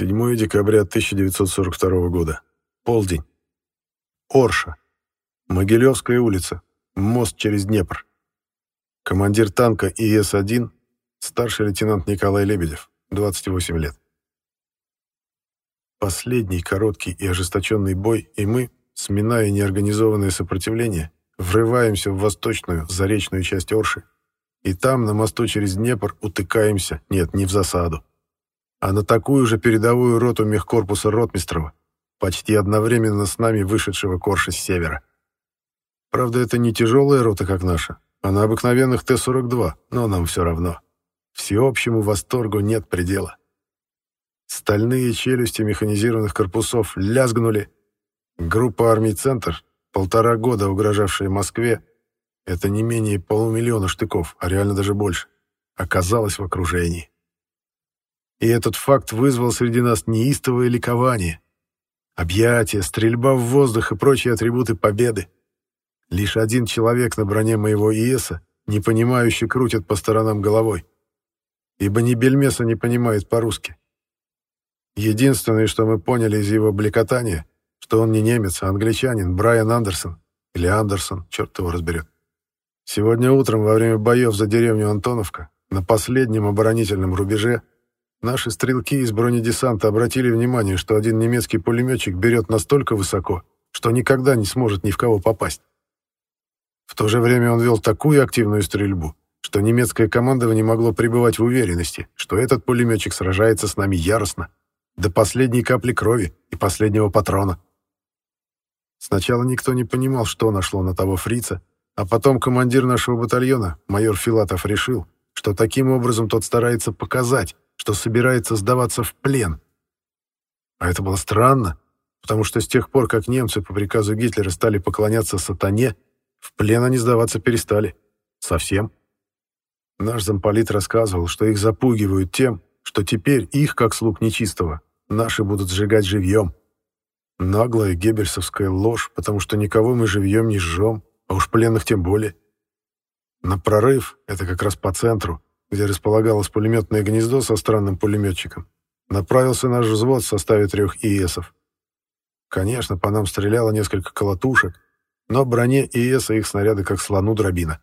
7 декабря 1942 года. Полдень. Орша. Могилевская улица. Мост через Днепр. Командир танка ИС-1, старший лейтенант Николай Лебедев, 28 лет. Последний короткий и ожесточенный бой, и мы, сминая неорганизованное сопротивление, врываемся в восточную, заречную часть Орши, и там, на мосту через Днепр, утыкаемся, нет, не в засаду, а на такую же передовую роту мехкорпуса Ротмистрова, почти одновременно с нами вышедшего Корша с севера. Правда, это не тяжелая рота, как наша, а на обыкновенных Т-42, но нам все равно. Всеобщему восторгу нет предела. Стальные челюсти механизированных корпусов лязгнули. Группа армий «Центр», полтора года угрожавшая Москве, это не менее полумиллиона штыков, а реально даже больше, оказалась в окружении. И этот факт вызвал среди нас неистовое ликование. Объятия, стрельба в воздух и прочие атрибуты победы. Лишь один человек на броне моего ИЭСа, непонимающе крутит по сторонам головой. Ибо ни бельмеса не понимает по-русски. Единственное, что мы поняли из его бликотания, что он не немец, а англичанин, Брайан Андерсон. Или Андерсон, черт его разберет. Сегодня утром, во время боев за деревню Антоновка, на последнем оборонительном рубеже, наши стрелки из бронедесанта обратили внимание, что один немецкий пулеметчик берет настолько высоко, что никогда не сможет ни в кого попасть. В то же время он вел такую активную стрельбу, что немецкое командование могло пребывать в уверенности, что этот пулеметчик сражается с нами яростно, до последней капли крови и последнего патрона. Сначала никто не понимал, что нашло на того фрица, а потом командир нашего батальона, майор Филатов, решил, что таким образом тот старается показать, что собирается сдаваться в плен. А это было странно, потому что с тех пор, как немцы по приказу Гитлера стали поклоняться сатане, в плен они сдаваться перестали. Совсем. Наш замполит рассказывал, что их запугивают тем, что теперь их, как слуг нечистого, наши будут сжигать живьем. Наглая геббельсовская ложь, потому что никого мы живьем не сжем, а уж пленных тем более. На прорыв, это как раз по центру, где располагалось пулеметное гнездо со странным пулеметчиком, направился наш взвод в составе трех ИЭСов. Конечно, по нам стреляло несколько колотушек, но броне ИЭСа их снаряды как слону дробина.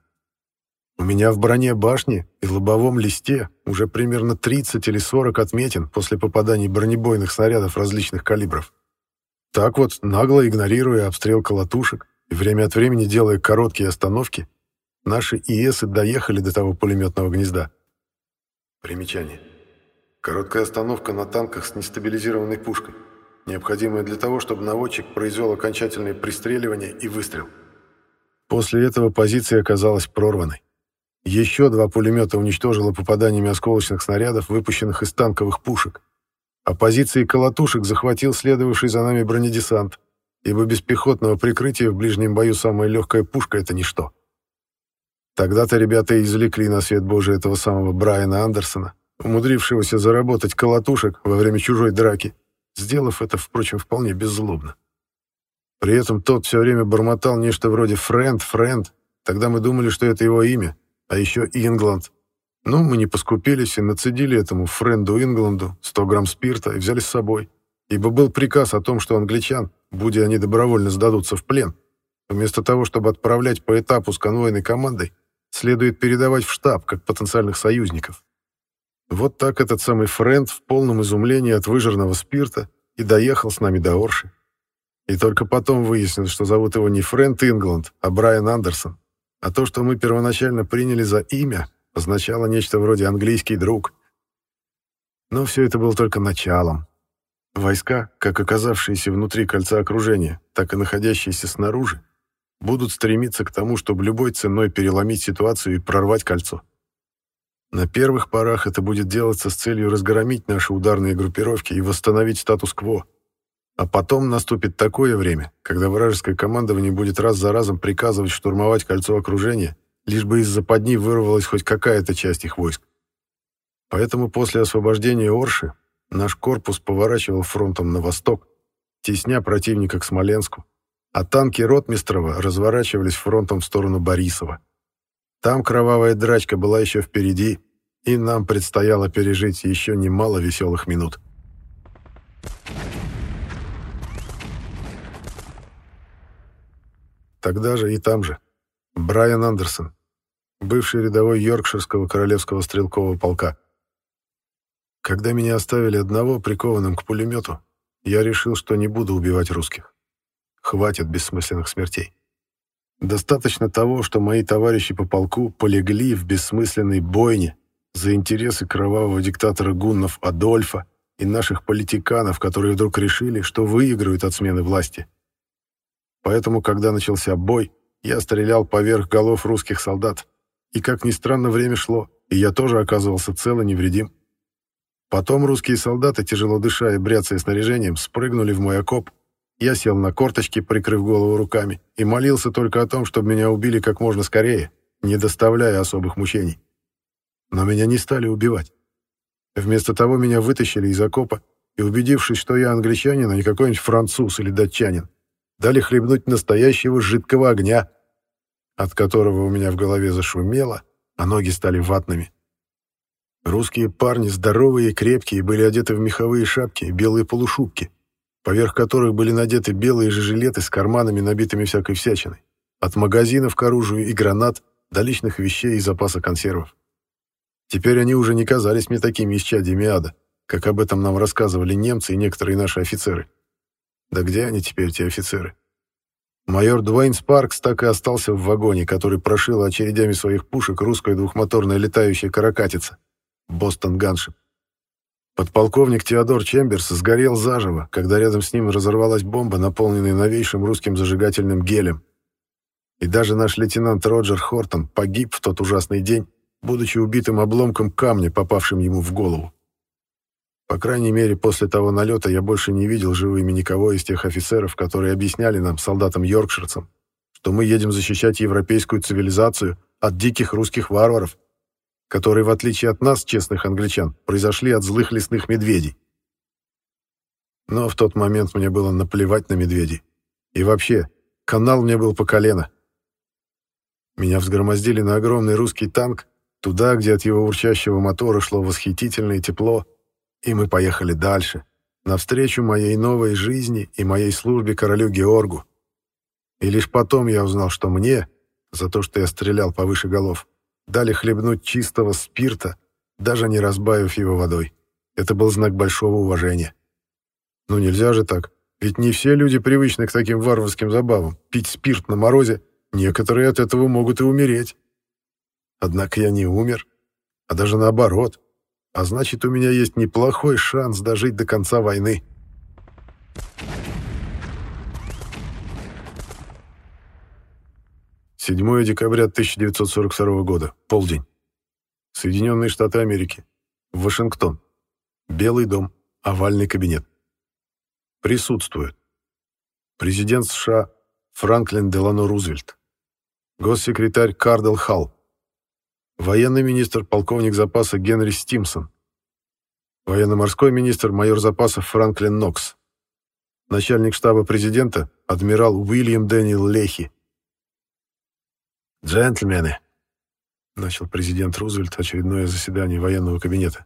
У меня в броне башни и лобовом листе уже примерно 30 или 40 отметин после попаданий бронебойных снарядов различных калибров. Так вот, нагло игнорируя обстрел колотушек и время от времени делая короткие остановки, наши ИЭСы доехали до того пулеметного гнезда. Примечание. Короткая остановка на танках с нестабилизированной пушкой необходимое для того, чтобы наводчик произвел окончательное пристреливание и выстрел. После этого позиция оказалась прорванной. Еще два пулемета уничтожило попаданиями осколочных снарядов, выпущенных из танковых пушек. А позиции колотушек захватил следовавший за нами бронедесант, ибо без пехотного прикрытия в ближнем бою самая легкая пушка — это ничто. Тогда-то ребята извлекли на свет Божий этого самого Брайана Андерсона, умудрившегося заработать колотушек во время чужой драки, сделав это, впрочем, вполне беззлобно. При этом тот все время бормотал нечто вроде «френд, френд», тогда мы думали, что это его имя, а еще Ингланд. Ну, мы не поскупились и нацедили этому френду Ингланду 100 грамм спирта и взяли с собой, ибо был приказ о том, что англичан, будь они добровольно сдадутся в плен, вместо того, чтобы отправлять по этапу с конвойной командой, следует передавать в штаб, как потенциальных союзников. Вот так этот самый Френд в полном изумлении от выжженного спирта и доехал с нами до Орши. И только потом выяснилось, что зовут его не Френд Ингланд, а Брайан Андерсон. А то, что мы первоначально приняли за имя, означало нечто вроде «английский друг». Но все это было только началом. Войска, как оказавшиеся внутри кольца окружения, так и находящиеся снаружи, будут стремиться к тому, чтобы любой ценой переломить ситуацию и прорвать кольцо. На первых порах это будет делаться с целью разгромить наши ударные группировки и восстановить статус-кво. А потом наступит такое время, когда вражеское командование будет раз за разом приказывать штурмовать кольцо окружения, лишь бы из западни вырвалась хоть какая-то часть их войск. Поэтому после освобождения Орши наш корпус поворачивал фронтом на восток, тесня противника к Смоленску, а танки Ротмистрова разворачивались фронтом в сторону Борисова. Там кровавая драчка была еще впереди, и нам предстояло пережить еще немало веселых минут. Тогда же и там же. Брайан Андерсон, бывший рядовой Йоркширского королевского стрелкового полка. Когда меня оставили одного, прикованным к пулемету, я решил, что не буду убивать русских. Хватит бессмысленных смертей. Достаточно того, что мои товарищи по полку полегли в бессмысленной бойне за интересы кровавого диктатора гуннов Адольфа и наших политиканов, которые вдруг решили, что выиграют от смены власти. Поэтому, когда начался бой, я стрелял поверх голов русских солдат. И, как ни странно, время шло, и я тоже оказывался цел и невредим. Потом русские солдаты, тяжело дыша и бряцая снаряжением, спрыгнули в мой окоп. Я сел на корточки, прикрыв голову руками, и молился только о том, чтобы меня убили как можно скорее, не доставляя особых мучений. Но меня не стали убивать. Вместо того меня вытащили из окопа и, убедившись, что я англичанин, а не какой-нибудь француз или датчанин, дали хлебнуть настоящего жидкого огня, от которого у меня в голове зашумело, а ноги стали ватными. Русские парни, здоровые и крепкие, были одеты в меховые шапки и белые полушубки, поверх которых были надеты белые же жилеты с карманами, набитыми всякой всячиной, от магазинов к оружию и гранат до личных вещей и запаса консервов. Теперь они уже не казались мне такими исчадьями ада, как об этом нам рассказывали немцы и некоторые наши офицеры. Да где они теперь, те офицеры? Майор Дуэйн Спаркс так и остался в вагоне, который прошил очередями своих пушек русская двухмоторная летающая каракатица. Бостон Ганшип. Подполковник Теодор Чемберс сгорел заживо, когда рядом с ним разорвалась бомба, наполненная новейшим русским зажигательным гелем. И даже наш лейтенант Роджер Хортон погиб в тот ужасный день, будучи убитым обломком камня, попавшим ему в голову. По крайней мере, после того налета я больше не видел живыми никого из тех офицеров, которые объясняли нам, солдатам-йоркширцам, что мы едем защищать европейскую цивилизацию от диких русских варваров, которые, в отличие от нас, честных англичан, произошли от злых лесных медведей. Но в тот момент мне было наплевать на медведей. И вообще, канал мне был по колено. Меня взгромоздили на огромный русский танк, туда, где от его урчащего мотора шло восхитительное тепло, и мы поехали дальше, навстречу моей новой жизни и моей службе королю Георгу. И лишь потом я узнал, что мне, за то, что я стрелял повыше голов, дали хлебнуть чистого спирта, даже не разбавив его водой. Это был знак большого уважения. Ну нельзя же так, ведь не все люди привычны к таким варварским забавам. Пить спирт на морозе, некоторые от этого могут и умереть. Однако я не умер, а даже наоборот. А значит, у меня есть неплохой шанс дожить до конца войны. Седьмое декабря 1942 года. Полдень. Соединенные Штаты Америки. Вашингтон. Белый дом. Овальный кабинет. Присутствуют. Президент США Франклин Делано Рузвельт. Госсекретарь Кардел Халл военный министр, полковник запаса Генри Стимсон, военно-морской министр, майор запасов Франклин Нокс, начальник штаба президента, адмирал Уильям Дэниел Лехи. «Джентльмены», — начал президент Рузвельт очередное заседание военного кабинета,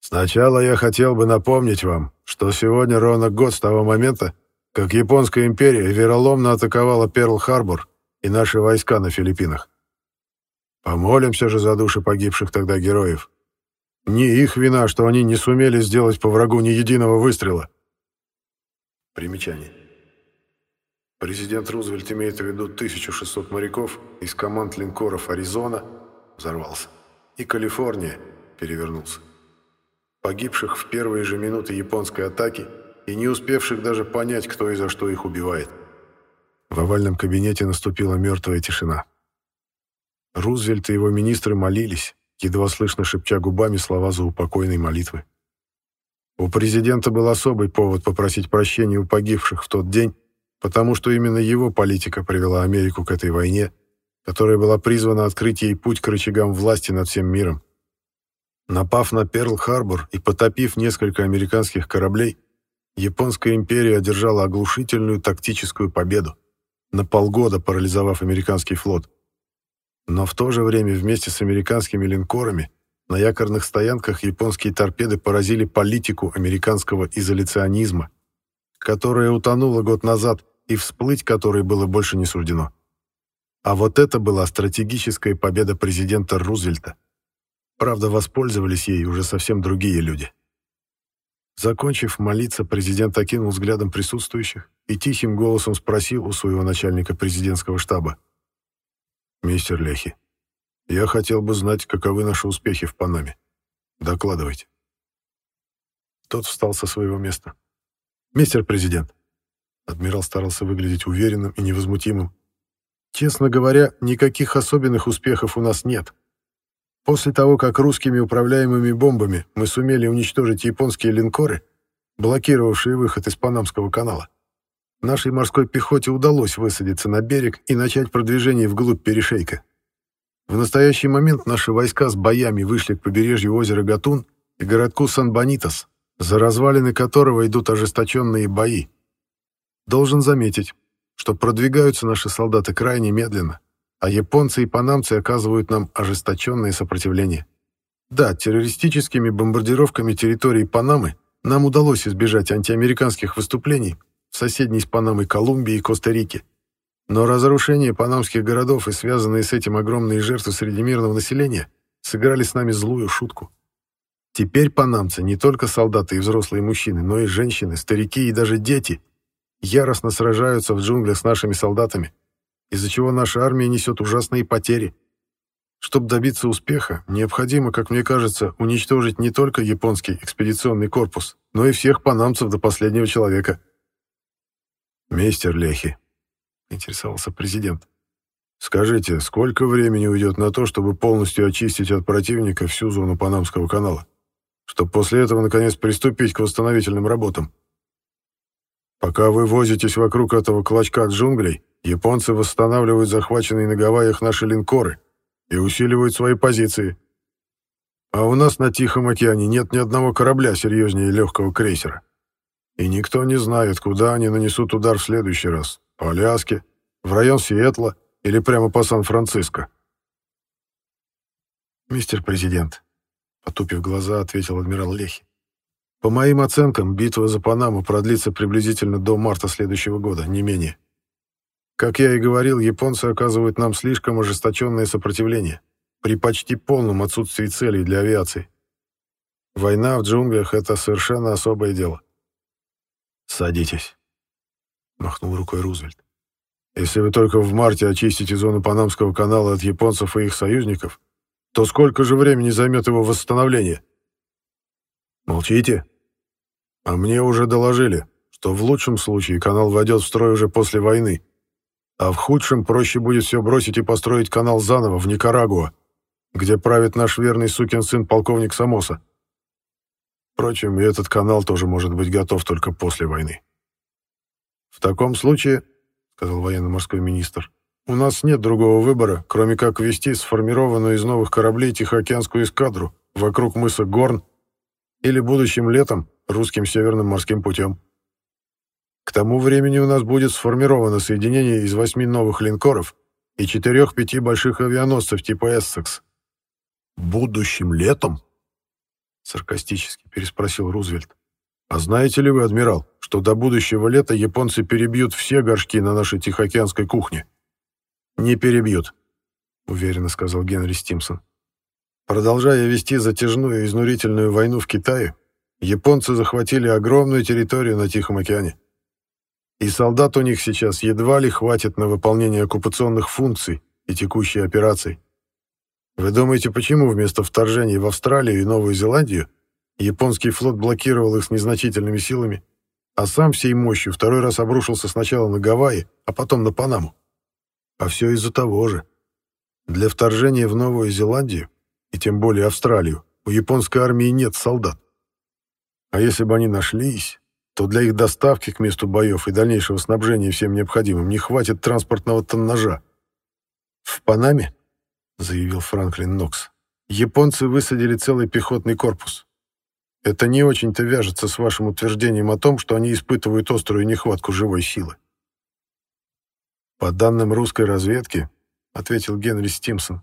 «сначала я хотел бы напомнить вам, что сегодня ровно год с того момента, как Японская империя вероломно атаковала Перл-Харбор и наши войска на Филиппинах. Помолимся же за души погибших тогда героев. Не их вина, что они не сумели сделать по врагу ни единого выстрела. Примечание. Президент Рузвельт имеет в виду 1600 моряков из команд линкоров «Аризона» взорвался и «Калифорния» перевернулся. Погибших в первые же минуты японской атаки и не успевших даже понять, кто и за что их убивает. В овальном кабинете наступила мертвая тишина. Рузвельт и его министры молились, едва слышно шепча губами слова заупокойной молитвы. У президента был особый повод попросить прощения у погибших в тот день, потому что именно его политика привела Америку к этой войне, которая была призвана открыть ей путь к рычагам власти над всем миром. Напав на Перл-Харбор и потопив несколько американских кораблей, Японская империя одержала оглушительную тактическую победу, на полгода парализовав американский флот. Но в то же время вместе с американскими линкорами на якорных стоянках японские торпеды поразили политику американского изоляционизма, которая утонула год назад и всплыть которой было больше не суждено. А вот это была стратегическая победа президента Рузвельта. Правда, воспользовались ей уже совсем другие люди. Закончив молиться, президент окинул взглядом присутствующих и тихим голосом спросил у своего начальника президентского штаба. «Мистер Лехи, я хотел бы знать, каковы наши успехи в Панаме. Докладывайте». Тот встал со своего места. «Мистер президент». Адмирал старался выглядеть уверенным и невозмутимым. «Честно говоря, никаких особенных успехов у нас нет. После того, как русскими управляемыми бомбами мы сумели уничтожить японские линкоры, блокировавшие выход из Панамского канала, нашей морской пехоте удалось высадиться на берег и начать продвижение вглубь перешейка. В настоящий момент наши войска с боями вышли к побережью озера Гатун и городку Сан-Бонитас, за развалины которого идут ожесточенные бои. Должен заметить, что продвигаются наши солдаты крайне медленно, а японцы и панамцы оказывают нам ожесточенное сопротивление. Да, террористическими бомбардировками территории Панамы нам удалось избежать антиамериканских выступлений в соседней с Панамой Колумбии и Коста-Рике. Но разрушение панамских городов и связанные с этим огромные жертвы среди мирного населения сыграли с нами злую шутку. Теперь панамцы не только солдаты и взрослые мужчины, но и женщины, старики и даже дети яростно сражаются в джунглях с нашими солдатами, из-за чего наша армия несет ужасные потери. Чтобы добиться успеха, необходимо, как мне кажется, уничтожить не только японский экспедиционный корпус, но и всех панамцев до последнего человека. «Мистер Лехи», — интересовался президент, — «скажите, сколько времени уйдет на то, чтобы полностью очистить от противника всю зону Панамского канала, чтобы после этого, наконец, приступить к восстановительным работам?» Пока вы возитесь вокруг этого клочка джунглей, японцы восстанавливают захваченные на Гавайях наши линкоры и усиливают свои позиции. А у нас на Тихом океане нет ни одного корабля серьезнее легкого крейсера. И никто не знает, куда они нанесут удар в следующий раз. По Аляске, в район Сиэтла или прямо по Сан-Франциско. «Мистер президент», — потупив глаза, ответил адмирал Лехи, по моим оценкам, битва за Панаму продлится приблизительно до марта следующего года, не менее. Как я и говорил, японцы оказывают нам слишком ожесточенное сопротивление при почти полном отсутствии целей для авиации. Война в джунглях — это совершенно особое дело. «Садитесь», — махнул рукой Рузвельт. «Если вы только в марте очистите зону Панамского канала от японцев и их союзников, то сколько же времени займет его восстановление?» Молчите? А мне уже доложили, что в лучшем случае канал войдет в строй уже после войны, а в худшем проще будет все бросить и построить канал заново в Никарагуа, где правит наш верный сукин сын полковник Самоса. Впрочем, и этот канал тоже может быть готов только после войны. В таком случае, сказал военно-морской министр, у нас нет другого выбора, кроме как ввести сформированную из новых кораблей Тихоокеанскую эскадру вокруг мыса Горн или будущим летом русским северным морским путем. К тому времени у нас будет сформировано соединение из восьми новых линкоров и четырех-пяти больших авианосцев типа «Эссекс». «Будущим летом?» — саркастически переспросил Рузвельт. «А знаете ли вы, адмирал, что до будущего лета японцы перебьют все горшки на нашей Тихоокеанской кухне?» «Не перебьют», — уверенно сказал Генри Стимсон. Продолжая вести затяжную и изнурительную войну в Китае, японцы захватили огромную территорию на Тихом океане. И солдат у них сейчас едва ли хватит на выполнение оккупационных функций и текущей операций. Вы думаете, почему вместо вторжения в Австралию и Новую Зеландию японский флот блокировал их с незначительными силами, а сам всей мощью второй раз обрушился сначала на Гавайи, а потом на Панаму? А все из-за того же. Для вторжения в Новую Зеландию и тем более Австралию, у японской армии нет солдат. А если бы они нашлись, то для их доставки к месту боев и дальнейшего снабжения всем необходимым не хватит транспортного тоннажа. «В Панаме», — заявил Франклин Нокс, — «японцы высадили целый пехотный корпус. Это не очень-то вяжется с вашим утверждением о том, что они испытывают острую нехватку живой силы». «По данным русской разведки», — ответил Генри Стимсон,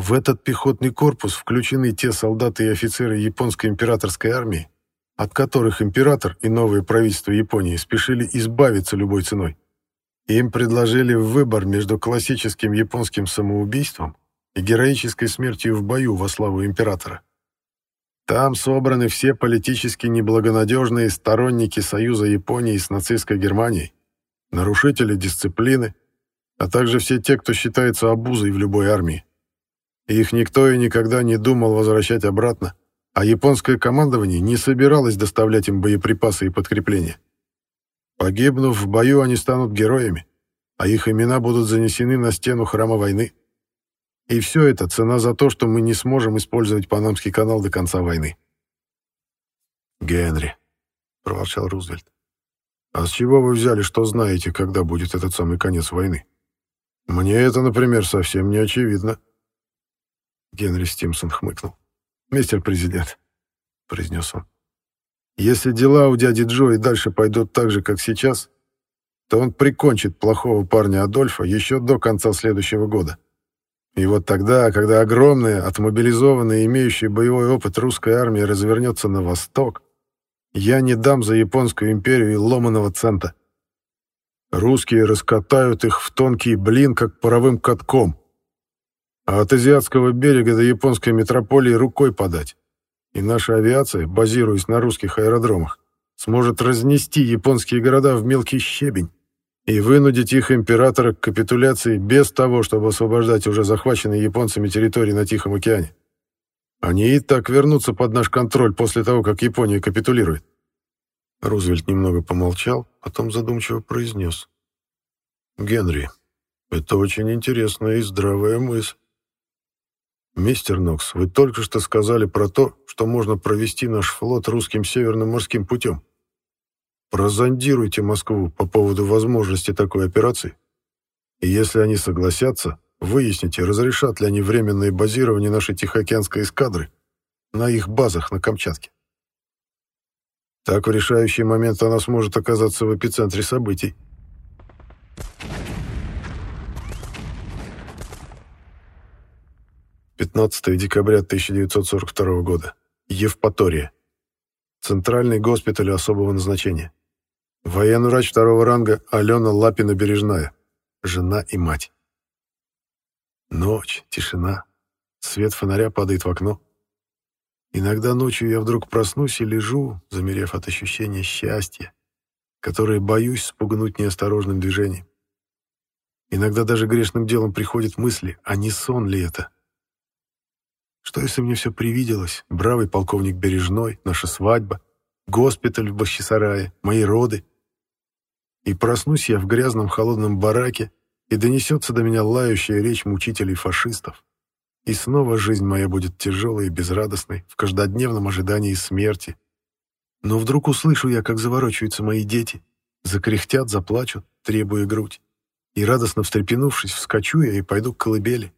в этот пехотный корпус включены те солдаты и офицеры японской императорской армии, от которых император и новое правительство Японии спешили избавиться любой ценой, Им предложили выбор между классическим японским самоубийством и героической смертью в бою во славу императора. Там собраны все политически неблагонадежные сторонники союза Японии с нацистской Германией, нарушители дисциплины, а также все те, кто считается обузой в любой армии. Их никто и никогда не думал возвращать обратно, а японское командование не собиралось доставлять им боеприпасы и подкрепления. Погибнув в бою, они станут героями, а их имена будут занесены на стену храма войны. И все это цена за то, что мы не сможем использовать Панамский канал до конца войны. «Генри», — проворчал Рузвельт, — «а с чего вы взяли, что знаете, когда будет этот самый конец войны? Мне это, например, совсем не очевидно». Генри Стимсон хмыкнул. «Мистер президент», — произнес он, — «если дела у дяди Джо и дальше пойдут так же, как сейчас, то он прикончит плохого парня Адольфа еще до конца следующего года. И вот тогда, когда огромная, отмобилизованная, имеющая боевой опыт русская армия развернется на восток, я не дам за Японскую империю и ломаного цента. Русские раскатают их в тонкий блин, как паровым катком. А от азиатского берега до японской метрополии рукой подать. И наша авиация, базируясь на русских аэродромах, сможет разнести японские города в мелкий щебень и вынудить их императора к капитуляции без того, чтобы освобождать уже захваченные японцами территории на Тихом океане. Они и так вернутся под наш контроль после того, как Япония капитулирует. Рузвельт немного помолчал, потом задумчиво произнес. «Генри, это очень интересная и здравая мысль. Мистер Нокс, вы только что сказали про то, что можно провести наш флот русским северным морским путем. Прозондируйте Москву по поводу возможности такой операции. И если они согласятся, выясните, разрешат ли они временное базирование нашей Тихоокеанской эскадры на их базах на Камчатке. Так в решающий момент она сможет оказаться в эпицентре событий. Пятнадцатое декабря 1942 года. Евпатория. Центральный госпиталь особого назначения. Военврач второго ранга Алена Лапина-Бережная. Жена и мать. Ночь, тишина. Свет фонаря падает в окно. Иногда ночью я вдруг проснусь и лежу, замерев от ощущения счастья, которое боюсь спугнуть неосторожным движением. Иногда даже грешным делом приходят мысли, а не сон ли это? Что если мне все привиделось? Бравый полковник Бережной, наша свадьба, госпиталь в Бахчисарае, мои роды. И проснусь я в грязном холодном бараке, и донесется до меня лающая речь мучителей фашистов. И снова жизнь моя будет тяжелой и безрадостной, в каждодневном ожидании смерти. Но вдруг услышу я, как заворочаются мои дети, закряхтят, заплачут, требуя грудь. И радостно встрепенувшись, вскочу я и пойду к колыбели.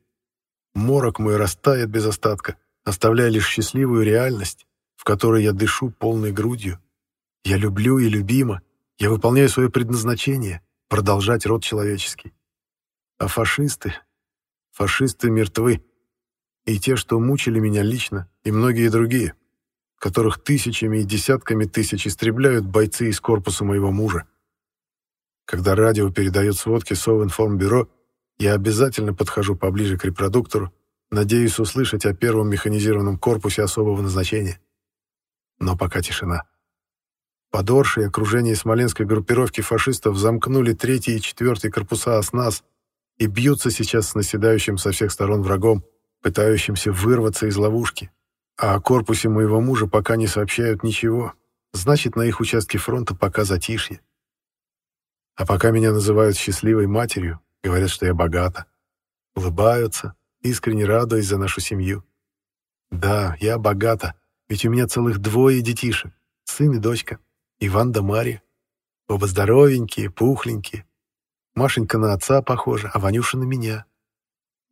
Морок мой растает без остатка, оставляя лишь счастливую реальность, в которой я дышу полной грудью. Я люблю и любима, я выполняю свое предназначение — продолжать род человеческий. А фашисты... Фашисты мертвы. И те, что мучили меня лично, и многие другие, которых тысячами и десятками тысяч истребляют бойцы из корпуса моего мужа. Когда радио передает сводки Совинформбюро, я обязательно подхожу поближе к репродуктору, надеюсь услышать о первом механизированном корпусе особого назначения. Но пока тишина. Подорши и окружение смоленской группировки фашистов замкнули третий и четвертый корпуса ОСНАС и бьются сейчас с наседающим со всех сторон врагом, пытающимся вырваться из ловушки. А о корпусе моего мужа пока не сообщают ничего. Значит, на их участке фронта пока затишье. А пока меня называют счастливой матерью, говорят, что я богата. Улыбаются, искренне радуясь за нашу семью. Да, я богата, ведь у меня целых двое детишек, сын и дочка. Иван да Мария. Оба здоровенькие, пухленькие. Машенька на отца похожа, а Ванюша на меня.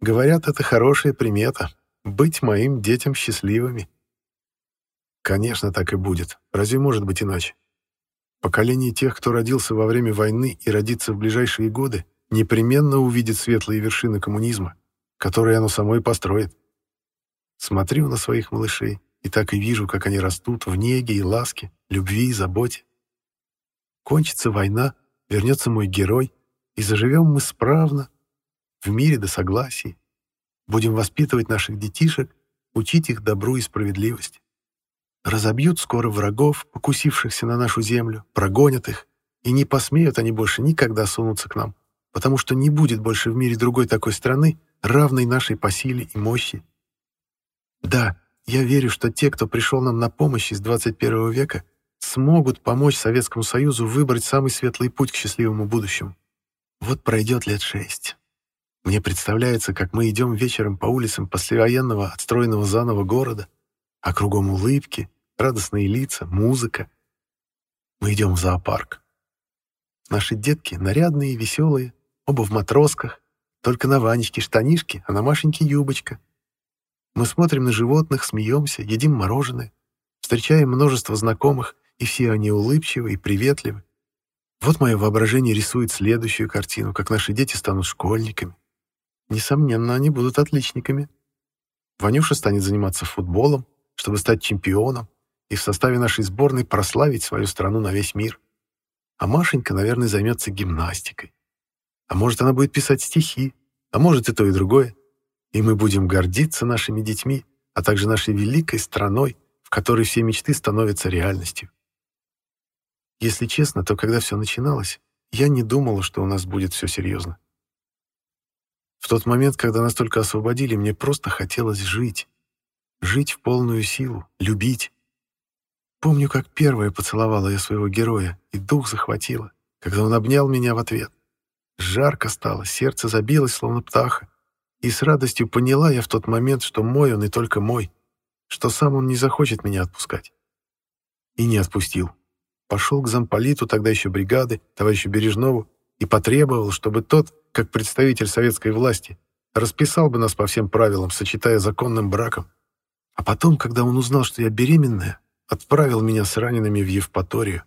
Говорят, это хорошая примета — быть моим детям счастливыми. Конечно, так и будет. Разве может быть иначе? Поколение тех, кто родился во время войны и родится в ближайшие годы, непременно увидит светлые вершины коммунизма, которые оно само и построит. Смотрю на своих малышей, и так и вижу, как они растут в неге и ласке, любви и заботе. Кончится война, вернется мой герой, И заживем мы справно, в мире до согласия. Будем воспитывать наших детишек, учить их добру и справедливости. Разобьют скоро врагов, покусившихся на нашу землю, прогонят их, и не посмеют они больше никогда сунуться к нам, потому что не будет больше в мире другой такой страны, равной нашей по силе и мощи. Да, я верю, что те, кто пришел нам на помощь из 21 века, смогут помочь Советскому Союзу выбрать самый светлый путь к счастливому будущему. Вот пройдет лет шесть. Мне представляется, как мы идем вечером по улицам послевоенного, отстроенного заново города, а кругом улыбки, радостные лица, музыка. Мы идем в зоопарк. Наши детки нарядные веселые, оба в матросках, только на Ванечке штанишки, а на Машеньке юбочка. Мы смотрим на животных, смеемся, едим мороженое, встречаем множество знакомых, и все они улыбчивы и приветливы. Вот мое воображение рисует следующую картину, как наши дети станут школьниками. Несомненно, они будут отличниками. Ванюша станет заниматься футболом, чтобы стать чемпионом и в составе нашей сборной прославить свою страну на весь мир. А Машенька, наверное, займется гимнастикой. А может, она будет писать стихи, а может, и то, и другое. И мы будем гордиться нашими детьми, а также нашей великой страной, в которой все мечты становятся реальностью. Если честно, то когда все начиналось, я не думала, что у нас будет все серьезно. В тот момент, когда нас только освободили, мне просто хотелось жить. Жить в полную силу, любить. Помню, как первая поцеловала я своего героя, и дух захватило, когда он обнял меня в ответ. Жарко стало, сердце забилось, словно птаха. И с радостью поняла я в тот момент, что мой он и только мой, что сам он не захочет меня отпускать. И не отпустил. Пошел к замполиту тогда еще бригады, товарищу Бережнову, и потребовал, чтобы тот, как представитель советской власти, расписал бы нас по всем правилам, сочетая законным браком. А потом, когда он узнал, что я беременная, отправил меня с ранеными в Евпаторию,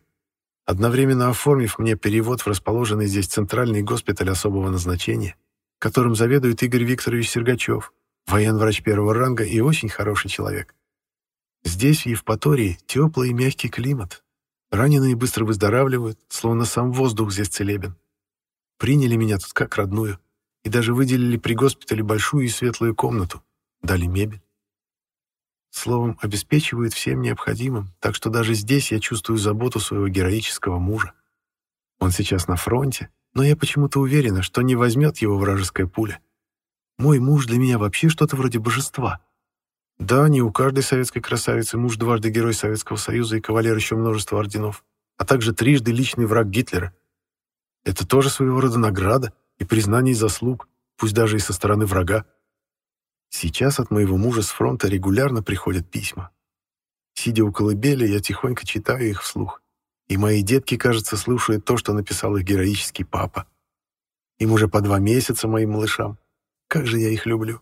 одновременно оформив мне перевод в расположенный здесь центральный госпиталь особого назначения, которым заведует Игорь Викторович Сергачев, военврач первого ранга и очень хороший человек. Здесь, в Евпатории, теплый и мягкий климат. Раненые быстро выздоравливают, словно сам воздух здесь целебен. Приняли меня тут как родную и даже выделили при госпитале большую и светлую комнату, дали мебель. Словом, обеспечивают всем необходимым, так что даже здесь я чувствую заботу своего героического мужа. Он сейчас на фронте, но я почему-то уверена, что не возьмет его вражеская пуля. Мой муж для меня вообще что-то вроде божества. Да, не у каждой советской красавицы муж дважды герой Советского Союза и кавалер еще множества орденов, а также трижды личный враг Гитлера. Это тоже своего рода награда и признание заслуг, пусть даже и со стороны врага. Сейчас от моего мужа с фронта регулярно приходят письма. Сидя у колыбели, я тихонько читаю их вслух. И мои детки, кажется, слушают то, что написал их героический папа. Им уже по два месяца моим малышам. Как же я их люблю.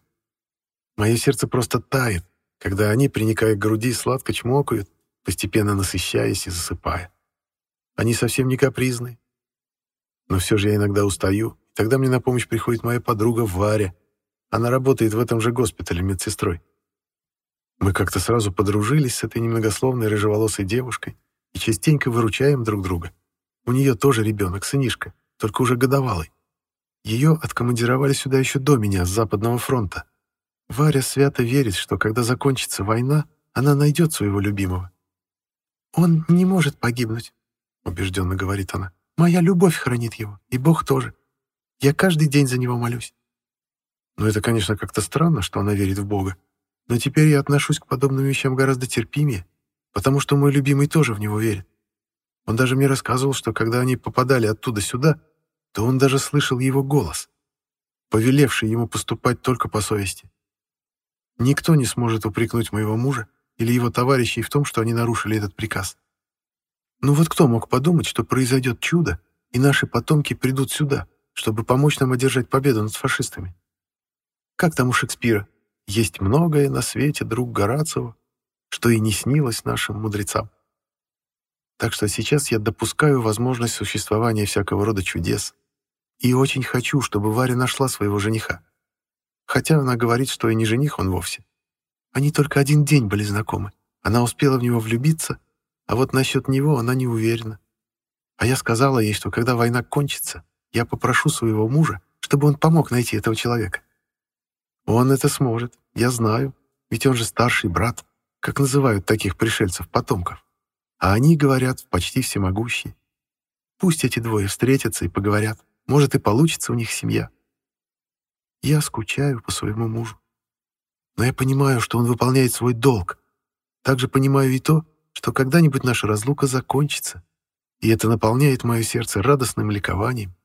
Мое сердце просто тает, когда они, приникая к груди, сладко чмокают, постепенно насыщаясь и засыпая. Они совсем не капризны. Но все же я иногда устаю, и тогда мне на помощь приходит моя подруга Варя. Она работает в этом же госпитале медсестрой. Мы как-то сразу подружились с этой немногословной рыжеволосой девушкой, и частенько выручаем друг друга. У нее тоже ребенок, сынишка, только уже годовалый. Ее откомандировали сюда еще до меня, с Западного фронта. Варя свято верит, что когда закончится война, она найдет своего любимого. «Он не может погибнуть», — убежденно говорит она. «Моя любовь хранит его, и Бог тоже. Я каждый день за него молюсь». Но это, конечно, как-то странно, что она верит в Бога. Но теперь я отношусь к подобным вещам гораздо терпимее потому что мой любимый тоже в него верит. Он даже мне рассказывал, что когда они попадали оттуда сюда, то он даже слышал его голос, повелевший ему поступать только по совести. Никто не сможет упрекнуть моего мужа или его товарищей в том, что они нарушили этот приказ. Ну вот кто мог подумать, что произойдет чудо, и наши потомки придут сюда, чтобы помочь нам одержать победу над фашистами? Как там у Шекспира? Есть многое на свете, друг Горацио, что и не снилось нашим мудрецам. Так что сейчас я допускаю возможность существования всякого рода чудес. И очень хочу, чтобы Варя нашла своего жениха. Хотя она говорит, что и не жених он вовсе. Они только один день были знакомы. Она успела в него влюбиться, а вот насчет него она не уверена. А я сказала ей, что когда война кончится, я попрошу своего мужа, чтобы он помог найти этого человека. Он это сможет, я знаю, ведь он же старший брат, как называют таких пришельцев-потомков. А они, говорят, почти всемогущие. Пусть эти двое встретятся и поговорят. Может, и получится у них семья. Я скучаю по своему мужу. Но я понимаю, что он выполняет свой долг. Также понимаю и то, что когда-нибудь наша разлука закончится, и это наполняет мое сердце радостным ликованием.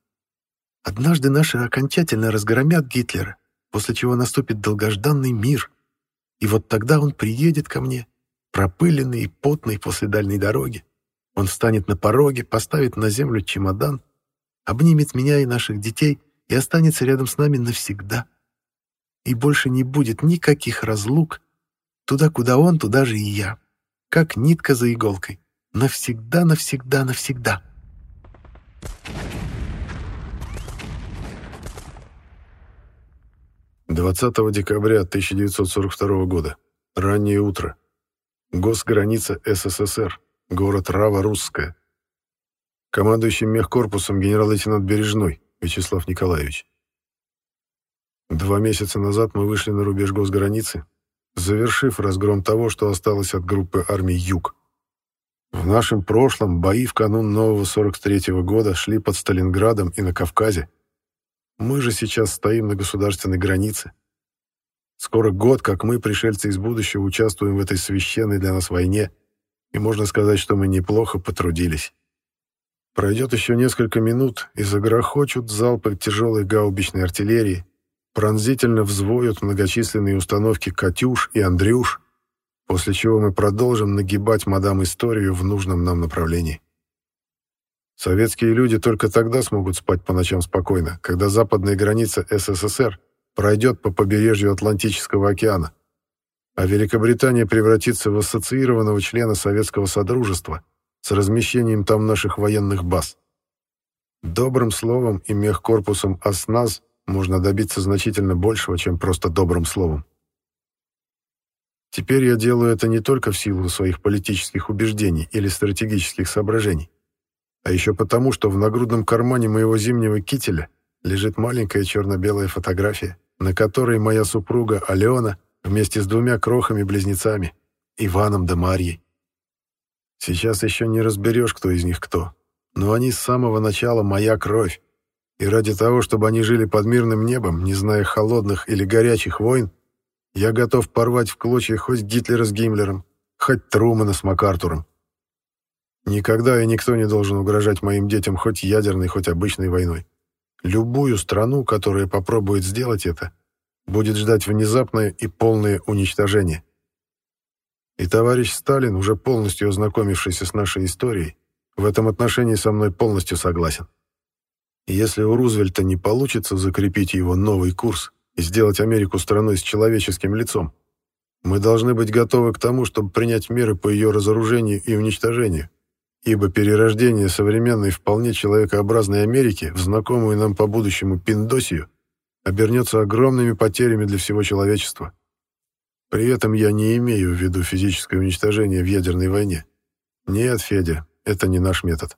Однажды наши окончательно разгромят Гитлера, после чего наступит долгожданный мир, и вот тогда он приедет ко мне, пропыленный и потный после дальней дороги. Он встанет на пороге, поставит на землю чемодан, обнимет меня и наших детей и останется рядом с нами навсегда. И больше не будет никаких разлук. Туда, куда он, туда же и я. Как нитка за иголкой. Навсегда, навсегда, навсегда. Двадцатого декабря 1942 года. Раннее утро. Госграница СССР. Город Рава-Русская. Командующий мехкорпусом генерал-лейтенант Бережной Вячеслав Николаевич. Два месяца назад мы вышли на рубеж госграницы, завершив разгром того, что осталось от группы армий «Юг». В нашем прошлом бои в канун нового 43-го года шли под Сталинградом и на Кавказе. Мы же сейчас стоим на государственной границе. Скоро год, как мы, пришельцы из будущего, участвуем в этой священной для нас войне – и можно сказать, что мы неплохо потрудились. Пройдет еще несколько минут, и загрохочут залпы тяжелой гаубичной артиллерии, пронзительно взвоют многочисленные установки «Катюш» и «Андрюш», после чего мы продолжим нагибать мадам историю в нужном нам направлении. Советские люди только тогда смогут спать по ночам спокойно, когда западная граница СССР пройдет по побережью Атлантического океана, а Великобритания превратится в ассоциированного члена Советского Содружества с размещением там наших военных баз. Добрым словом и мехкорпусом ОСНАЗ можно добиться значительно большего, чем просто добрым словом. Теперь я делаю это не только в силу своих политических убеждений или стратегических соображений, а еще потому, что в нагрудном кармане моего зимнего кителя лежит маленькая черно-белая фотография, на которой моя супруга Алена вместе с двумя крохами-близнецами, Иваном да Марьей. Сейчас еще не разберешь, кто из них кто, но они с самого начала моя кровь, и ради того, чтобы они жили под мирным небом, не зная холодных или горячих войн, я готов порвать в клочья хоть Гитлера с Гиммлером, хоть Трумана с МакАртуром. Никогда и никто не должен угрожать моим детям хоть ядерной, хоть обычной войной. Любую страну, которая попробует сделать это, будет ждать внезапное и полное уничтожение. И товарищ Сталин, уже полностью ознакомившийся с нашей историей, в этом отношении со мной полностью согласен. Если у Рузвельта не получится закрепить его новый курс и сделать Америку страной с человеческим лицом, мы должны быть готовы к тому, чтобы принять меры по ее разоружению и уничтожению, ибо перерождение современной вполне человекообразной Америки в знакомую нам по будущему Пиндосию обернется огромными потерями для всего человечества. При этом я не имею в виду физическое уничтожение в ядерной войне. Нет, Федя, это не наш метод.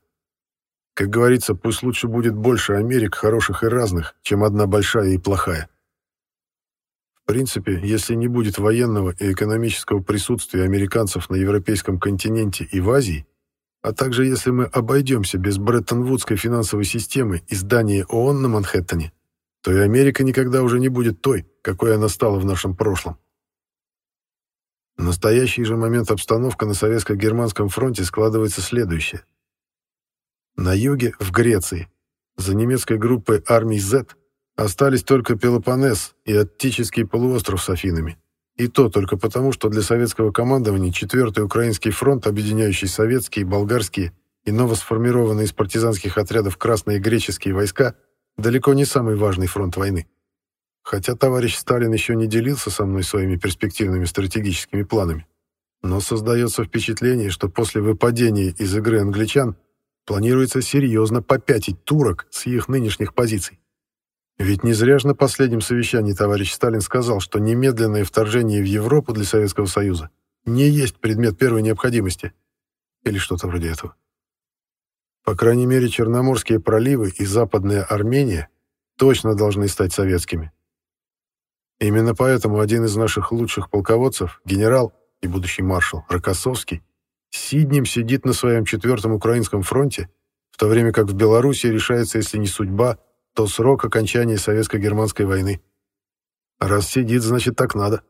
Как говорится, пусть лучше будет больше Америк хороших и разных, чем одна большая и плохая. В принципе, если не будет военного и экономического присутствия американцев на европейском континенте и в Азии, а также если мы обойдемся без Бреттон-Вудской финансовой системы и здания ООН на Манхэттене, то и Америка никогда уже не будет той, какой она стала в нашем прошлом. В настоящий же момент обстановка на Советско-Германском фронте складывается следующая. На юге, в Греции, за немецкой группой армий Z остались только Пелопоннес и Аттический полуостров с Афинами. И то только потому, что для советского командования 4-й Украинский фронт, объединяющий советские, болгарские и новосформированные из партизанских отрядов красные греческие войска – далеко не самый важный фронт войны. Хотя товарищ Сталин еще не делился со мной своими перспективными стратегическими планами. Но создается впечатление, что после выпадения из игры англичан планируется серьезно попятить турок с их нынешних позиций. Ведь не зря же на последнем совещании товарищ Сталин сказал, что немедленное вторжение в Европу для Советского Союза не есть предмет первой необходимости. Или что-то вроде этого. По крайней мере, Черноморские проливы и Западная Армения точно должны стать советскими. Именно поэтому один из наших лучших полководцев, генерал и будущий маршал Рокоссовский, сиднем сидит на своем четвертом украинском фронте, в то время как в Беларуси решается, если не судьба, то срок окончания советско-германской войны. Раз сидит, значит так надо.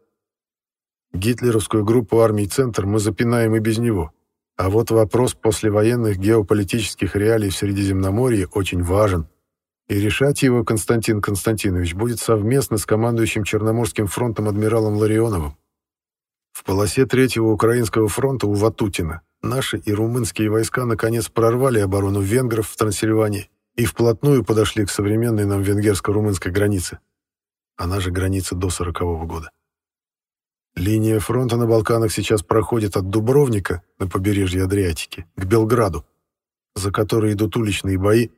Гитлеровскую группу армий «Центр» мы запинаем и без него. А вот вопрос послевоенных геополитических реалий в Средиземноморье очень важен. И решать его Константин Константинович будет совместно с командующим Черноморским фронтом адмиралом Ларионовым. В полосе Третьего Украинского фронта у Ватутина наши и румынские войска наконец прорвали оборону венгров в Трансильвании и вплотную подошли к современной нам венгерско-румынской границе. Она же граница до 40 -го года. Линия фронта на Балканах сейчас проходит от Дубровника на побережье Адриатики к Белграду, за которой идут уличные бои,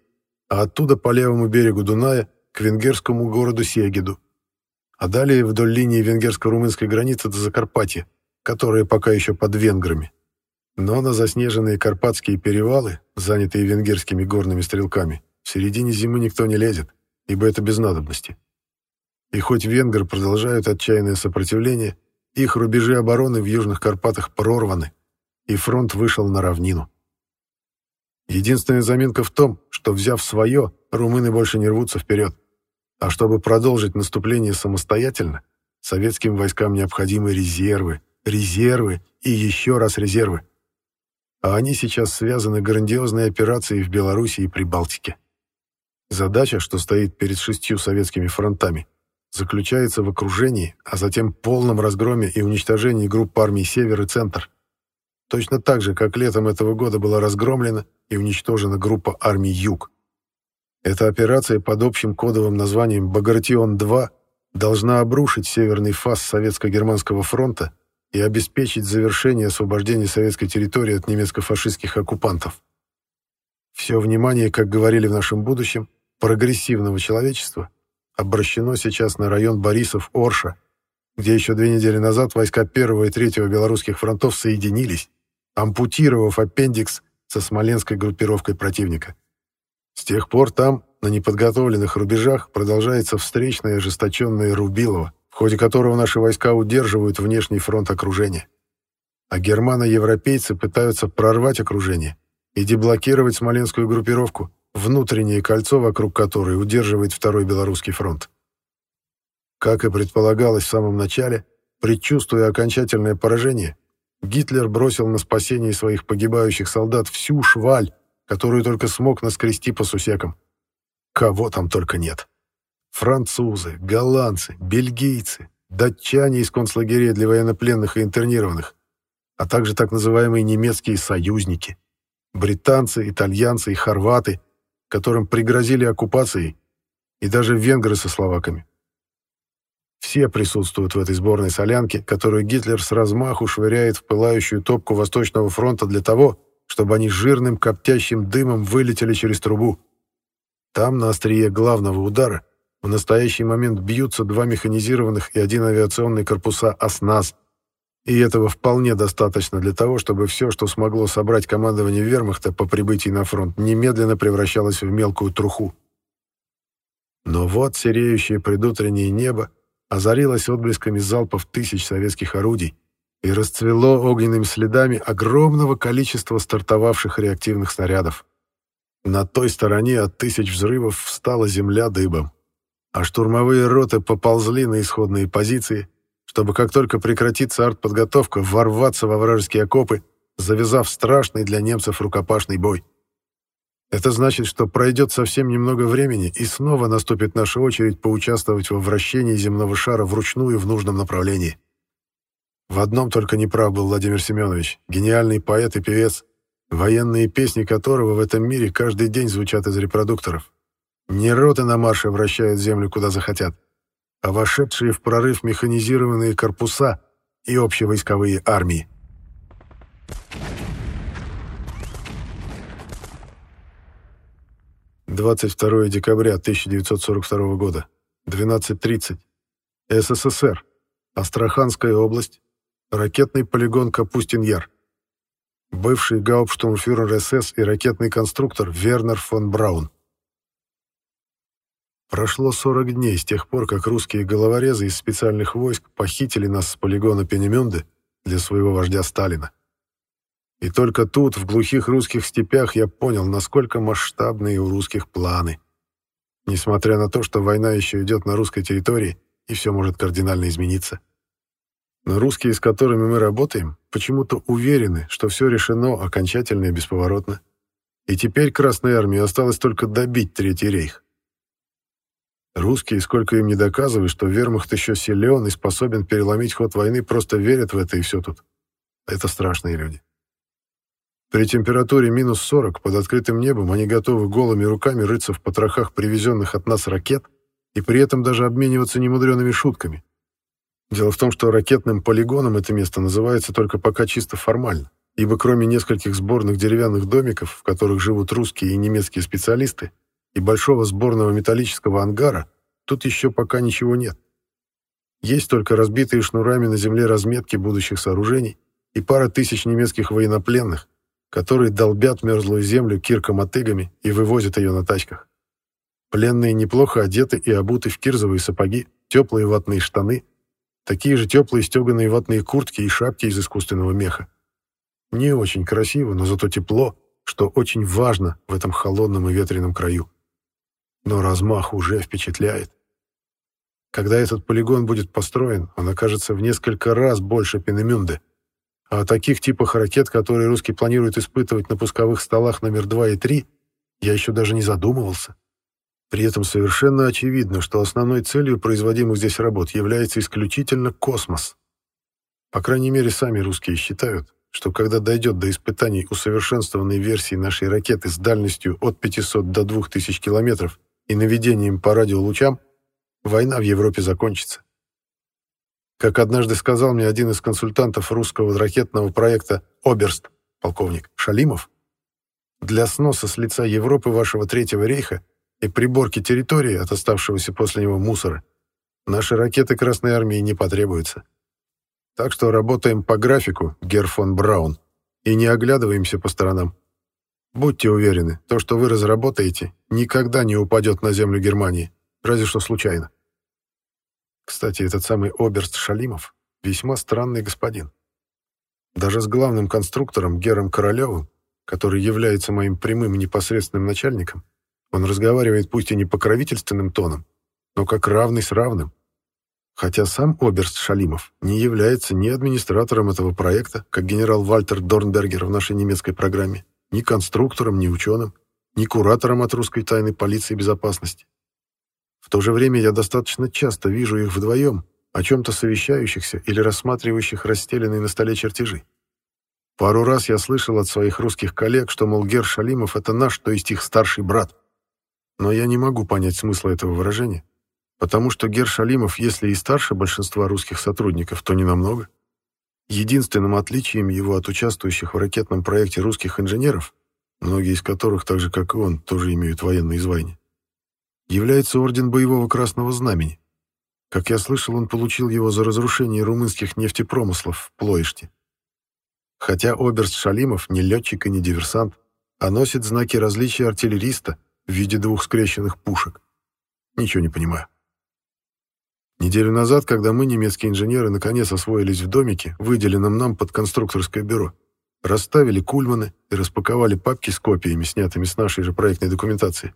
а оттуда по левому берегу Дуная к венгерскому городу Сегеду, а далее вдоль линии венгерско-румынской границы до Закарпатья, которая пока еще под венграми. Но на заснеженные Карпатские перевалы, занятые венгерскими горными стрелками, в середине зимы никто не лезет, ибо это без надобности. И хоть венгры продолжают отчаянное сопротивление, их рубежи обороны в Южных Карпатах прорваны, и фронт вышел на равнину. Единственная заминка в том, что, взяв свое, румыны больше не рвутся вперед. А чтобы продолжить наступление самостоятельно, советским войскам необходимы резервы, резервы и еще раз резервы. А они сейчас связаны грандиозной операцией в Беларуси и Прибалтике. Задача, что стоит перед шестью советскими фронтами – заключается в окружении, а затем полном разгроме и уничтожении групп армий «Север» и «Центр». Точно так же, как летом этого года была разгромлена и уничтожена группа армий «Юг». Эта операция под общим кодовым названием «Багратион-2» должна обрушить северный фас Советско-Германского фронта и обеспечить завершение освобождения советской территории от немецко-фашистских оккупантов. Все внимание, как говорили в нашем будущем, прогрессивного человечества – обращено сейчас на район Борисов-Орша, где еще две недели назад войска первого и третьего белорусских фронтов соединились, ампутировав аппендикс со смоленской группировкой противника. С тех пор там, на неподготовленных рубежах, продолжается встречное ожесточенное Рубилово, в ходе которого наши войска удерживают внешний фронт окружения. А германо-европейцы пытаются прорвать окружение и деблокировать смоленскую группировку, внутреннее кольцо, вокруг которой удерживает Второй Белорусский фронт. Как и предполагалось в самом начале, предчувствуя окончательное поражение, Гитлер бросил на спасение своих погибающих солдат всю шваль, которую только смог наскрести по сусекам. Кого там только нет. Французы, голландцы, бельгийцы, датчане из концлагерей для военнопленных и интернированных, а также так называемые немецкие союзники, британцы, итальянцы и хорваты, которым пригрозили оккупацией, и даже венгры со словаками. Все присутствуют в этой сборной солянке, которую Гитлер с размаху швыряет в пылающую топку Восточного фронта для того, чтобы они жирным коптящим дымом вылетели через трубу. Там, на острие главного удара, в настоящий момент бьются два механизированных и один авиационный корпуса «Оснас», и этого вполне достаточно для того, чтобы все, что смогло собрать командование вермахта по прибытии на фронт, немедленно превращалось в мелкую труху. Но вот сереющее предутреннее небо озарилось отблесками залпов тысяч советских орудий и расцвело огненными следами огромного количества стартовавших реактивных снарядов. На той стороне от тысяч взрывов встала земля дыбом, а штурмовые роты поползли на исходные позиции — чтобы как только прекратится артподготовка, ворваться во вражеские окопы, завязав страшный для немцев рукопашный бой. Это значит, что пройдет совсем немного времени, и снова наступит наша очередь поучаствовать во вращении земного шара вручную в нужном направлении. В одном только неправ был Владимир Семенович, гениальный поэт и певец, военные песни которого в этом мире каждый день звучат из репродукторов. Не роты на марше вращают землю куда захотят, а вошедшие в прорыв механизированные корпуса и общевойсковые армии. Thank 22 декабря 1942 года, 12.30, СССР, Астраханская область, ракетный полигон Капустин-Яр. Бывший гауптштурмфюрер СС и ракетный конструктор Вернер фон Браун. Прошло 40 дней с тех пор, как русские головорезы из специальных войск похитили нас с полигона Пенемюнде для своего вождя Сталина. И только тут, в глухих русских степях, я понял, насколько масштабные у русских планы. Несмотря на то, что война еще идет на русской территории, и все может кардинально измениться. Но русские, с которыми мы работаем, почему-то уверены, что все решено окончательно и бесповоротно. И теперь Красной Армии осталось только добить Третий рейх. Русские, сколько им не доказывают, что вермахт еще силен и способен переломить ход войны, просто верят в это и все тут. Это страшные люди. При температуре минус 40 под открытым небом они готовы голыми руками рыться в потрохах привезенных от нас ракет и при этом даже обмениваться немудреными шутками. Дело в том, что ракетным полигоном это место называется только пока чисто формально, ибо кроме нескольких сборных деревянных домиков, в которых живут русские и немецкие специалисты, и большого сборного металлического ангара, тут еще пока ничего нет. Есть только разбитые шнурами на земле разметки будущих сооружений и пара тысяч немецких военнопленных, которые долбят мерзлую землю киркомотыгами и вывозят ее на тачках. Пленные неплохо одеты и обуты в кирзовые сапоги, теплые ватные штаны, такие же теплые стеганые ватные куртки и шапки из искусственного меха. Не очень красиво, но зато тепло, что очень важно в этом холодном и ветреном краю но размах уже впечатляет. Когда этот полигон будет построен, он окажется в несколько раз больше Пенемюнде. А о таких типах ракет, которые русские планируют испытывать на пусковых столах номер 2 и 3, я еще даже не задумывался. При этом совершенно очевидно, что основной целью производимых здесь работ является исключительно космос. По крайней мере, сами русские считают, что когда дойдет до испытаний усовершенствованной версии нашей ракеты с дальностью от 500 до 2000 километров и наведением по радиолучам, война в Европе закончится. Как однажды сказал мне один из консультантов русского ракетного проекта «Оберст», полковник Шалимов, для сноса с лица Европы вашего Третьего рейха и приборки территории от оставшегося после него мусора наши ракеты Красной Армии не потребуются. Так что работаем по графику, Герр фон Браун, и не оглядываемся по сторонам. Будьте уверены, то, что вы разработаете, никогда не упадет на землю Германии, разве что случайно. Кстати, этот самый Оберст Шалимов весьма странный господин. Даже с главным конструктором Гером Королевым, который является моим прямым непосредственным начальником, он разговаривает пусть и не покровительственным тоном, но как равный с равным. Хотя сам Оберст Шалимов не является ни администратором этого проекта, как генерал Вальтер Дорнбергер в нашей немецкой программе, ни конструктором, ни ученым, ни куратором от русской тайной полиции безопасности. В то же время я достаточно часто вижу их вдвоем, о чем-то совещающихся или рассматривающих расстеленные на столе чертежи. Пару раз я слышал от своих русских коллег, что, мол, Гер Шалимов — это наш, то есть их старший брат. Но я не могу понять смысла этого выражения, потому что Гер Шалимов, если и старше большинства русских сотрудников, то не намного. Единственным отличием его от участвующих в ракетном проекте русских инженеров, многие из которых, так же как и он, тоже имеют военные звания, является орден боевого красного знамени. Как я слышал, он получил его за разрушение румынских нефтепромыслов в Плоиште. Хотя Оберст Шалимов не летчик и не диверсант, а носит знаки различия артиллериста в виде двух скрещенных пушек. Ничего не понимаю. Неделю назад, когда мы, немецкие инженеры, наконец освоились в домике, выделенном нам под конструкторское бюро, расставили кульманы и распаковали папки с копиями, снятыми с нашей же проектной документации,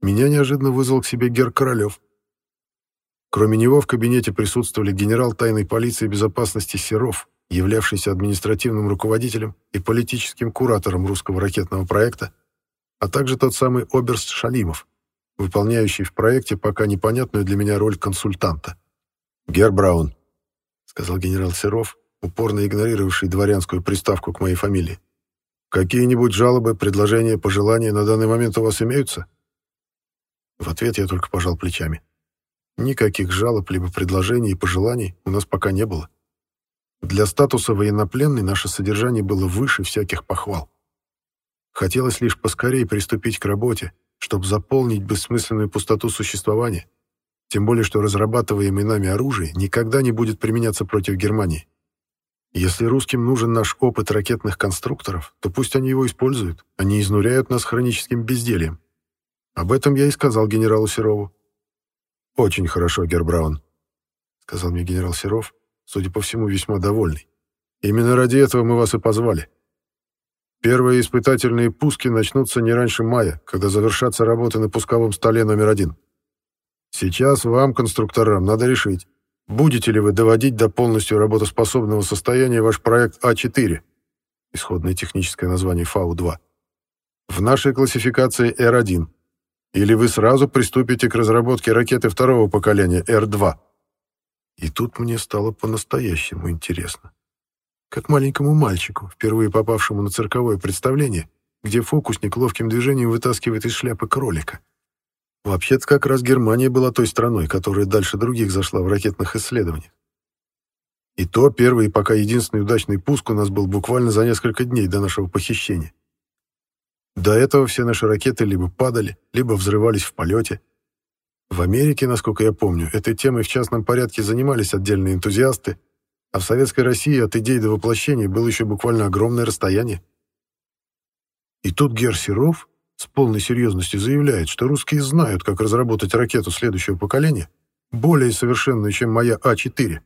меня неожиданно вызвал к себе Гер Королев. Кроме него в кабинете присутствовали генерал тайной полиции безопасности Серов, являвшийся административным руководителем и политическим куратором русского ракетного проекта, а также тот самый Оберст Шалимов, выполняющий в проекте пока непонятную для меня роль консультанта. «Гер Браун», — сказал генерал Серов, упорно игнорировавший дворянскую приставку к моей фамилии. «Какие-нибудь жалобы, предложения, пожелания на данный момент у вас имеются?» В ответ я только пожал плечами. Никаких жалоб либо предложений и пожеланий у нас пока не было. Для статуса военнопленной наше содержание было выше всяких похвал. Хотелось лишь поскорее приступить к работе, чтобы заполнить бессмысленную пустоту существования, тем более что разрабатываемое нами оружие никогда не будет применяться против Германии. Если русским нужен наш опыт ракетных конструкторов, то пусть они его используют, они изнуряют нас хроническим бездельем. Об этом я и сказал генералу Серову. «Очень хорошо, Гербраун», — сказал мне генерал Серов, судя по всему, весьма довольный. «Именно ради этого мы вас и позвали. Первые испытательные пуски начнутся не раньше мая, когда завершатся работы на пусковом столе номер один. Сейчас вам, конструкторам, надо решить, будете ли вы доводить до полностью работоспособного состояния ваш проект А4, исходное техническое название ФАУ-2, в нашей классификации Р1, или вы сразу приступите к разработке ракеты второго поколения Р2. И тут мне стало по-настоящему интересно как маленькому мальчику, впервые попавшему на цирковое представление, где фокусник ловким движением вытаскивает из шляпы кролика. Вообще-то как раз Германия была той страной, которая дальше других зашла в ракетных исследованиях. И то первый и пока единственный удачный пуск у нас был буквально за несколько дней до нашего похищения. До этого все наши ракеты либо падали, либо взрывались в полете. В Америке, насколько я помню, этой темой в частном порядке занимались отдельные энтузиасты, а в Советской России от идей до воплощения было еще буквально огромное расстояние. И тут Гер Серов с полной серьезностью заявляет, что русские знают, как разработать ракету следующего поколения, более совершенную, чем моя А4.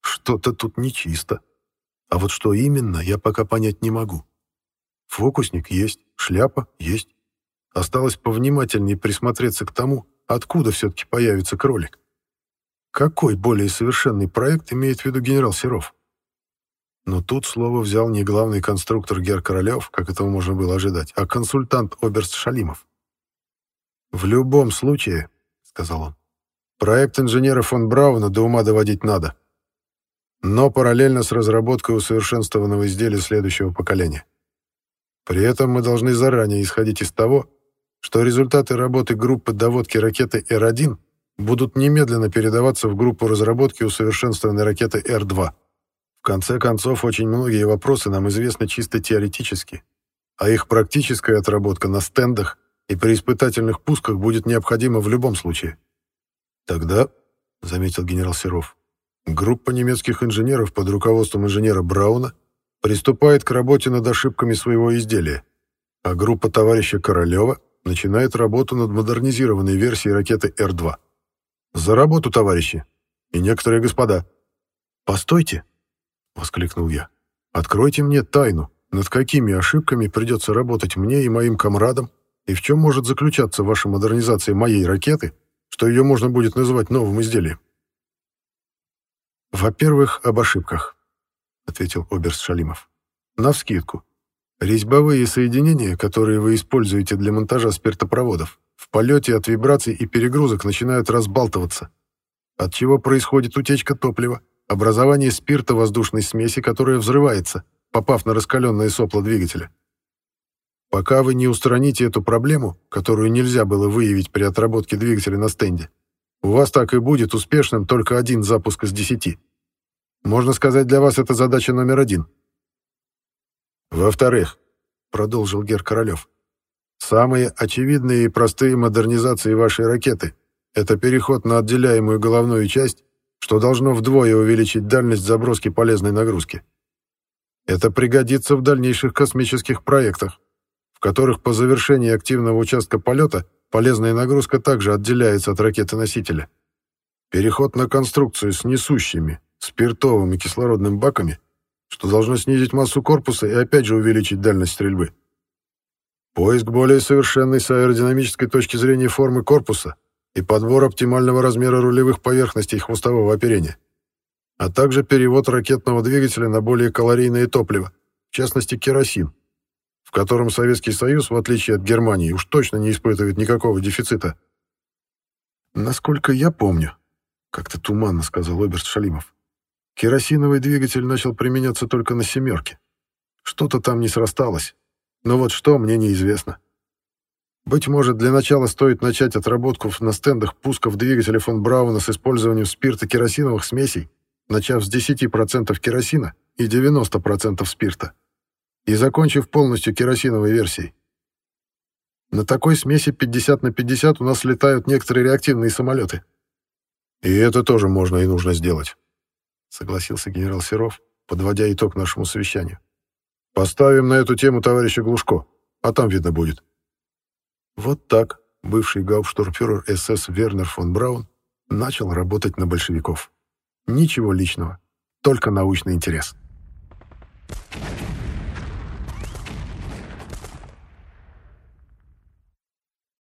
Что-то тут нечисто. А вот что именно, я пока понять не могу. Фокусник есть, шляпа есть. Осталось повнимательнее присмотреться к тому, откуда все-таки появится кролик. Какой более совершенный проект имеет в виду генерал Серов? Но тут слово взял не главный конструктор Гер Королев, как этого можно было ожидать, а консультант Оберст Шалимов. «В любом случае», — сказал он, — «проект инженера фон Брауна до ума доводить надо. Но параллельно с разработкой усовершенствованного изделия следующего поколения. При этом мы должны заранее исходить из того, что результаты работы группы доводки ракеты Р-1 будут немедленно передаваться в группу разработки усовершенствованной ракеты Р-2. В конце концов, очень многие вопросы нам известны чисто теоретически, а их практическая отработка на стендах и при испытательных пусках будет необходима в любом случае. Тогда, — заметил генерал Серов, — группа немецких инженеров под руководством инженера Брауна приступает к работе над ошибками своего изделия, а группа товарища Королева начинает работу над модернизированной версией ракеты Р-2. «За работу, товарищи! И некоторые господа!» «Постойте!» — воскликнул я. «Откройте мне тайну, над какими ошибками придется работать мне и моим комрадам, и в чем может заключаться ваша модернизация моей ракеты, что ее можно будет называть новым изделием?» «Во-первых, об ошибках», — ответил Оберст Шалимов. «Навскидку. Резьбовые соединения, которые вы используете для монтажа спиртопроводов, в полете от вибраций и перегрузок начинают разбалтываться, от чего происходит утечка топлива, образование спирта воздушной смеси, которая взрывается, попав на раскаленное сопло двигателя. Пока вы не устраните эту проблему, которую нельзя было выявить при отработке двигателя на стенде, у вас так и будет успешным только один запуск из десяти. Можно сказать, для вас это задача номер один. Во-вторых, продолжил Гер Королев, Самые очевидные и простые модернизации вашей ракеты — это переход на отделяемую головную часть, что должно вдвое увеличить дальность заброски полезной нагрузки. Это пригодится в дальнейших космических проектах, в которых по завершении активного участка полета полезная нагрузка также отделяется от ракеты-носителя. Переход на конструкцию с несущими, спиртовым и кислородным баками, что должно снизить массу корпуса и опять же увеличить дальность стрельбы. Поиск более совершенной с аэродинамической точки зрения формы корпуса и подбор оптимального размера рулевых поверхностей хвостового оперения, а также перевод ракетного двигателя на более калорийное топливо, в частности керосин, в котором Советский Союз, в отличие от Германии, уж точно не испытывает никакого дефицита. Насколько я помню, как-то туманно сказал Оберст Шалимов, керосиновый двигатель начал применяться только на «семерке». Что-то там не срасталось, но вот что, мне неизвестно. Быть может, для начала стоит начать отработку на стендах пусков двигателя фон Брауна с использованием спирта-керосиновых смесей, начав с 10% керосина и 90% спирта, и закончив полностью керосиновой версией. На такой смеси 50 на 50 у нас летают некоторые реактивные самолеты. И это тоже можно и нужно сделать, согласился генерал Серов, подводя итог нашему совещанию. «Поставим на эту тему товарища Глушко, а там видно будет». Вот так бывший гауптштурмфюрер СС Вернер фон Браун начал работать на большевиков. Ничего личного, только научный интерес. Thank you.